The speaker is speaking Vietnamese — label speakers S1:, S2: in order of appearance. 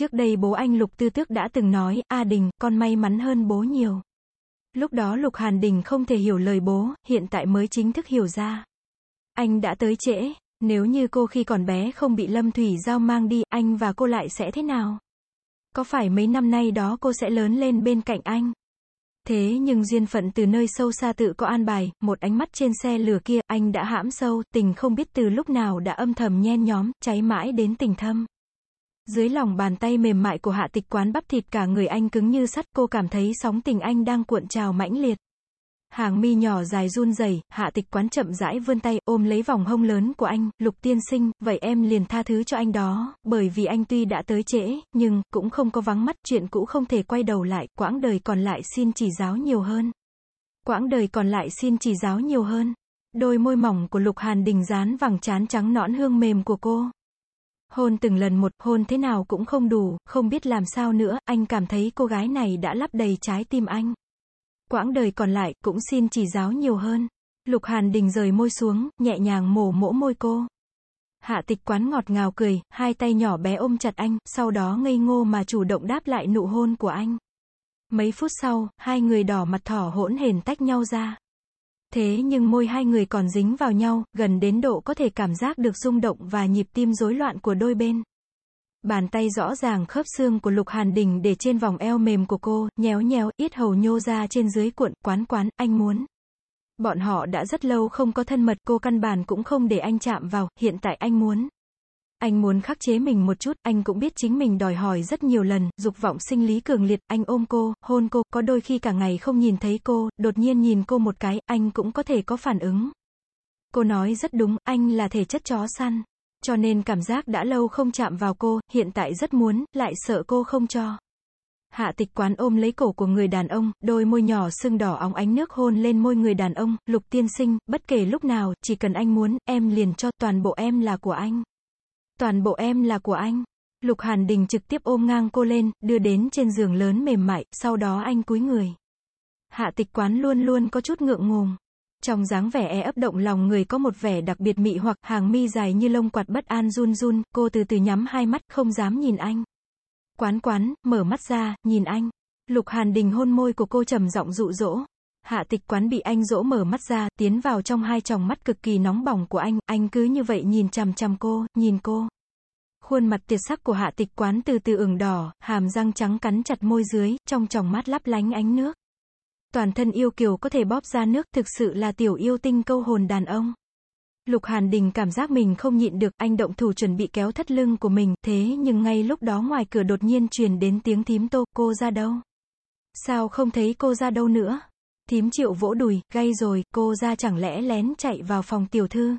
S1: Trước đây bố anh Lục Tư Tước đã từng nói, A Đình, con may mắn hơn bố nhiều. Lúc đó Lục Hàn Đình không thể hiểu lời bố, hiện tại mới chính thức hiểu ra. Anh đã tới trễ, nếu như cô khi còn bé không bị Lâm Thủy Giao mang đi, anh và cô lại sẽ thế nào? Có phải mấy năm nay đó cô sẽ lớn lên bên cạnh anh? Thế nhưng duyên phận từ nơi sâu xa tự có an bài, một ánh mắt trên xe lửa kia, anh đã hãm sâu, tình không biết từ lúc nào đã âm thầm nhen nhóm, cháy mãi đến tình thâm. Dưới lòng bàn tay mềm mại của hạ tịch quán bắp thịt cả người anh cứng như sắt, cô cảm thấy sóng tình anh đang cuộn trào mãnh liệt. Hàng mi nhỏ dài run rẩy, hạ tịch quán chậm rãi vươn tay, ôm lấy vòng hông lớn của anh, lục tiên sinh, vậy em liền tha thứ cho anh đó, bởi vì anh tuy đã tới trễ, nhưng, cũng không có vắng mắt, chuyện cũ không thể quay đầu lại, quãng đời còn lại xin chỉ giáo nhiều hơn. Quãng đời còn lại xin chỉ giáo nhiều hơn. Đôi môi mỏng của lục hàn đình dán vàng chán trắng nõn hương mềm của cô. Hôn từng lần một, hôn thế nào cũng không đủ, không biết làm sao nữa, anh cảm thấy cô gái này đã lắp đầy trái tim anh. Quãng đời còn lại, cũng xin chỉ giáo nhiều hơn. Lục Hàn Đình rời môi xuống, nhẹ nhàng mổ mỗ môi cô. Hạ tịch quán ngọt ngào cười, hai tay nhỏ bé ôm chặt anh, sau đó ngây ngô mà chủ động đáp lại nụ hôn của anh. Mấy phút sau, hai người đỏ mặt thỏ hỗn hển tách nhau ra. Thế nhưng môi hai người còn dính vào nhau, gần đến độ có thể cảm giác được rung động và nhịp tim rối loạn của đôi bên. Bàn tay rõ ràng khớp xương của Lục Hàn Đình để trên vòng eo mềm của cô, nhéo nhéo, yết hầu nhô ra trên dưới cuộn, quán quán, anh muốn. Bọn họ đã rất lâu không có thân mật, cô căn bản cũng không để anh chạm vào, hiện tại anh muốn. Anh muốn khắc chế mình một chút, anh cũng biết chính mình đòi hỏi rất nhiều lần, dục vọng sinh lý cường liệt, anh ôm cô, hôn cô, có đôi khi cả ngày không nhìn thấy cô, đột nhiên nhìn cô một cái, anh cũng có thể có phản ứng. Cô nói rất đúng, anh là thể chất chó săn. Cho nên cảm giác đã lâu không chạm vào cô, hiện tại rất muốn, lại sợ cô không cho. Hạ tịch quán ôm lấy cổ của người đàn ông, đôi môi nhỏ sưng đỏ óng ánh nước hôn lên môi người đàn ông, lục tiên sinh, bất kể lúc nào, chỉ cần anh muốn, em liền cho, toàn bộ em là của anh. Toàn bộ em là của anh. Lục Hàn Đình trực tiếp ôm ngang cô lên, đưa đến trên giường lớn mềm mại, sau đó anh cúi người. Hạ tịch quán luôn luôn có chút ngượng ngùng. Trong dáng vẻ e ấp động lòng người có một vẻ đặc biệt mị hoặc hàng mi dài như lông quạt bất an run run, cô từ từ nhắm hai mắt, không dám nhìn anh. Quán quán, mở mắt ra, nhìn anh. Lục Hàn Đình hôn môi của cô trầm giọng dụ dỗ. Hạ tịch quán bị anh dỗ mở mắt ra, tiến vào trong hai tròng mắt cực kỳ nóng bỏng của anh, anh cứ như vậy nhìn chằm chằm cô, nhìn cô. Khuôn mặt tiệt sắc của hạ tịch quán từ từ ửng đỏ, hàm răng trắng cắn chặt môi dưới, trong tròng mắt lắp lánh ánh nước. Toàn thân yêu kiều có thể bóp ra nước, thực sự là tiểu yêu tinh câu hồn đàn ông. Lục Hàn Đình cảm giác mình không nhịn được, anh động thủ chuẩn bị kéo thắt lưng của mình, thế nhưng ngay lúc đó ngoài cửa đột nhiên truyền đến tiếng thím tô, cô ra đâu? Sao không thấy cô ra đâu nữa? Thím triệu vỗ đùi, gay rồi, cô ra chẳng lẽ lén chạy vào phòng tiểu thư?